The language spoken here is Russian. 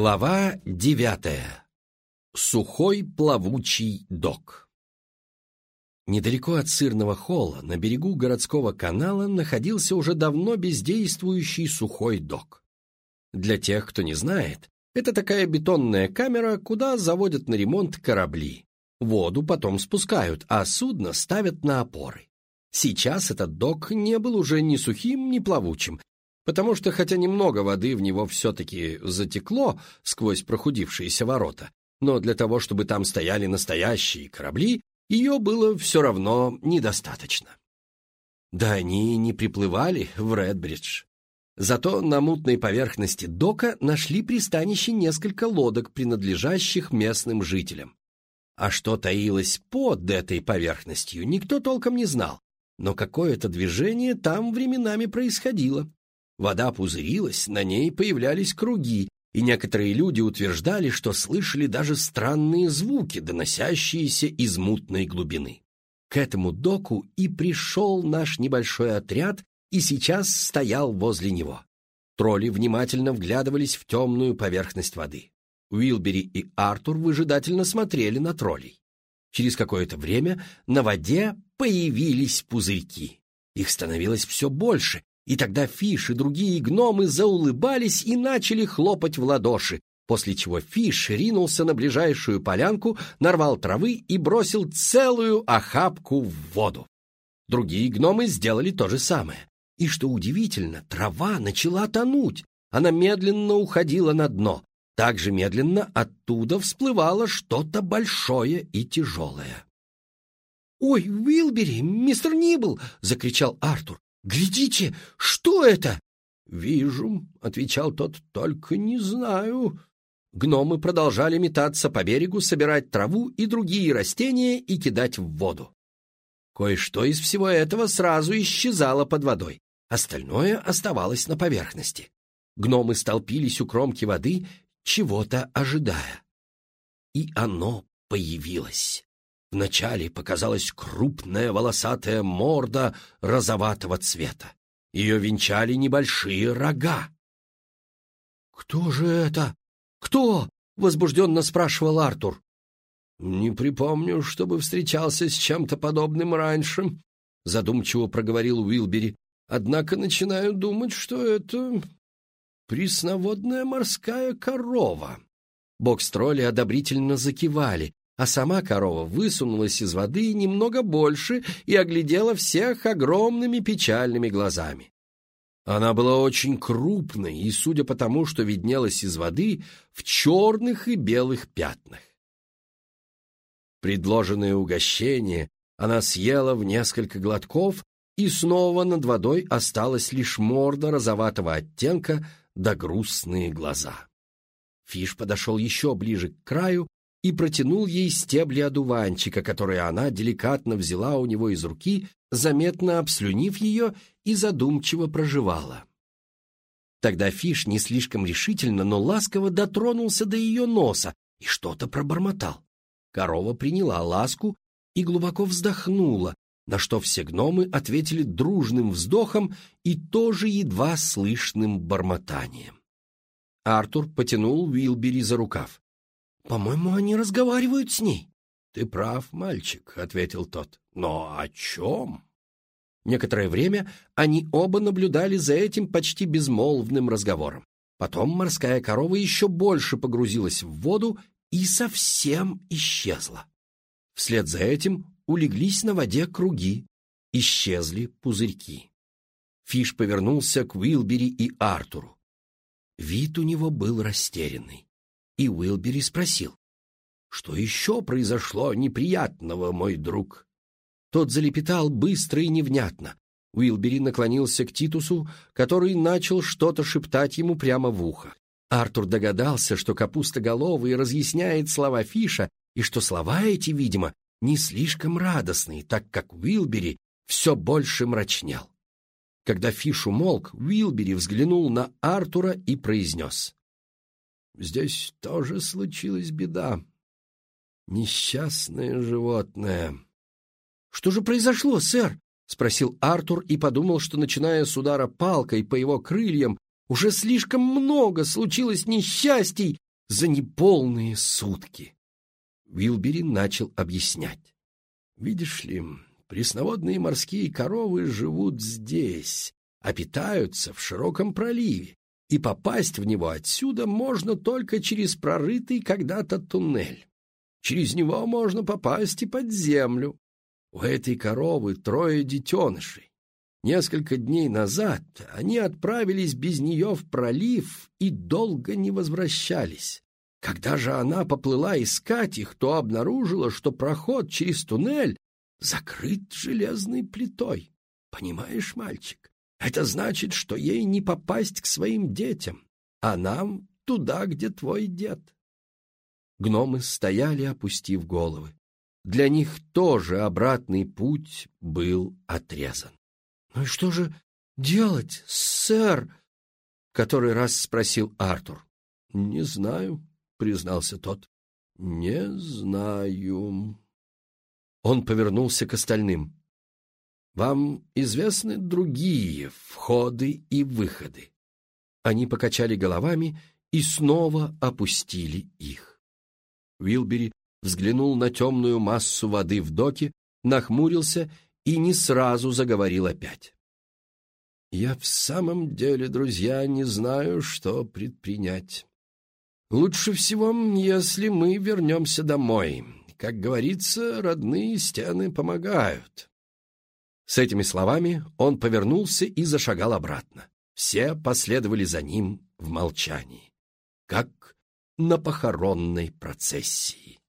Глава девятая. Сухой плавучий док. Недалеко от сырного холла, на берегу городского канала, находился уже давно бездействующий сухой док. Для тех, кто не знает, это такая бетонная камера, куда заводят на ремонт корабли. Воду потом спускают, а судно ставят на опоры. Сейчас этот док не был уже ни сухим, ни плавучим, потому что хотя немного воды в него все-таки затекло сквозь прохудившиеся ворота, но для того, чтобы там стояли настоящие корабли, ее было все равно недостаточно. Да они не приплывали в Редбридж. Зато на мутной поверхности дока нашли пристанище несколько лодок, принадлежащих местным жителям. А что таилось под этой поверхностью, никто толком не знал, но какое-то движение там временами происходило. Вода пузырилась, на ней появлялись круги, и некоторые люди утверждали, что слышали даже странные звуки, доносящиеся из мутной глубины. К этому доку и пришел наш небольшой отряд и сейчас стоял возле него. Тролли внимательно вглядывались в темную поверхность воды. Уилбери и Артур выжидательно смотрели на троллей. Через какое-то время на воде появились пузырьки. Их становилось все больше, и тогда Фиш и другие гномы заулыбались и начали хлопать в ладоши, после чего Фиш ринулся на ближайшую полянку, нарвал травы и бросил целую охапку в воду. Другие гномы сделали то же самое. И что удивительно, трава начала тонуть. Она медленно уходила на дно. Также медленно оттуда всплывало что-то большое и тяжелое. «Ой, Уилбери, мистер Нибл!» — закричал Артур. «Глядите, что это?» «Вижу», — отвечал тот, — «только не знаю». Гномы продолжали метаться по берегу, собирать траву и другие растения и кидать в воду. Кое-что из всего этого сразу исчезало под водой, остальное оставалось на поверхности. Гномы столпились у кромки воды, чего-то ожидая. И оно появилось. Вначале показалась крупная волосатая морда розоватого цвета. Ее венчали небольшие рога. «Кто же это? Кто?» — возбужденно спрашивал Артур. «Не припомню, чтобы встречался с чем-то подобным раньше», — задумчиво проговорил Уилбери. «Однако начинаю думать, что это пресноводная морская корова». Бокс-тролли одобрительно закивали, а сама корова высунулась из воды немного больше и оглядела всех огромными печальными глазами. Она была очень крупной и, судя по тому, что виднелась из воды, в черных и белых пятнах. Предложенное угощение она съела в несколько глотков, и снова над водой осталась лишь морда розоватого оттенка да грустные глаза. Фиш подошел еще ближе к краю и протянул ей стебли одуванчика, которые она деликатно взяла у него из руки, заметно обслюнив ее и задумчиво проживала. Тогда Фиш не слишком решительно, но ласково дотронулся до ее носа и что-то пробормотал. Корова приняла ласку и глубоко вздохнула, на что все гномы ответили дружным вздохом и тоже едва слышным бормотанием. Артур потянул Уилбери за рукав. По-моему, они разговаривают с ней. Ты прав, мальчик, ответил тот. Но о чем? Некоторое время они оба наблюдали за этим почти безмолвным разговором. Потом морская корова еще больше погрузилась в воду и совсем исчезла. Вслед за этим улеглись на воде круги, исчезли пузырьки. Фиш повернулся к Уилбери и Артуру. Вид у него был растерянный и Уилбери спросил. «Что еще произошло неприятного, мой друг?» Тот залепетал быстро и невнятно. Уилбери наклонился к Титусу, который начал что-то шептать ему прямо в ухо. Артур догадался, что капустоголовый разъясняет слова Фиша, и что слова эти, видимо, не слишком радостные, так как Уилбери все больше мрачнел. Когда Фиш умолк, Уилбери взглянул на Артура и произнес. Здесь тоже случилась беда. Несчастное животное. — Что же произошло, сэр? — спросил Артур и подумал, что, начиная с удара палкой по его крыльям, уже слишком много случилось несчастий, за неполные сутки. Вилбери начал объяснять. Видишь ли, пресноводные морские коровы живут здесь, а питаются в широком проливе, и попасть в него отсюда можно только через прорытый когда-то туннель. Через него можно попасть и под землю. У этой коровы трое детенышей. Несколько дней назад они отправились без нее в пролив и долго не возвращались. Когда же она поплыла искать их, то обнаружила, что проход через туннель закрыт железной плитой. Понимаешь, мальчик, это значит, что ей не попасть к своим детям, а нам туда, где твой дед. Гномы стояли, опустив головы. Для них тоже обратный путь был отрезан. — Ну и что же делать, сэр? — который раз спросил Артур. — Не знаю, — признался тот. — Не знаю. Он повернулся к остальным. — Вам известны другие входы и выходы? Они покачали головами и снова опустили их. Уилбери взглянул на темную массу воды в доке, нахмурился и не сразу заговорил опять. «Я в самом деле, друзья, не знаю, что предпринять. Лучше всего, если мы вернемся домой. Как говорится, родные стены помогают». С этими словами он повернулся и зашагал обратно. Все последовали за ним в молчании, как на похоронной процессии.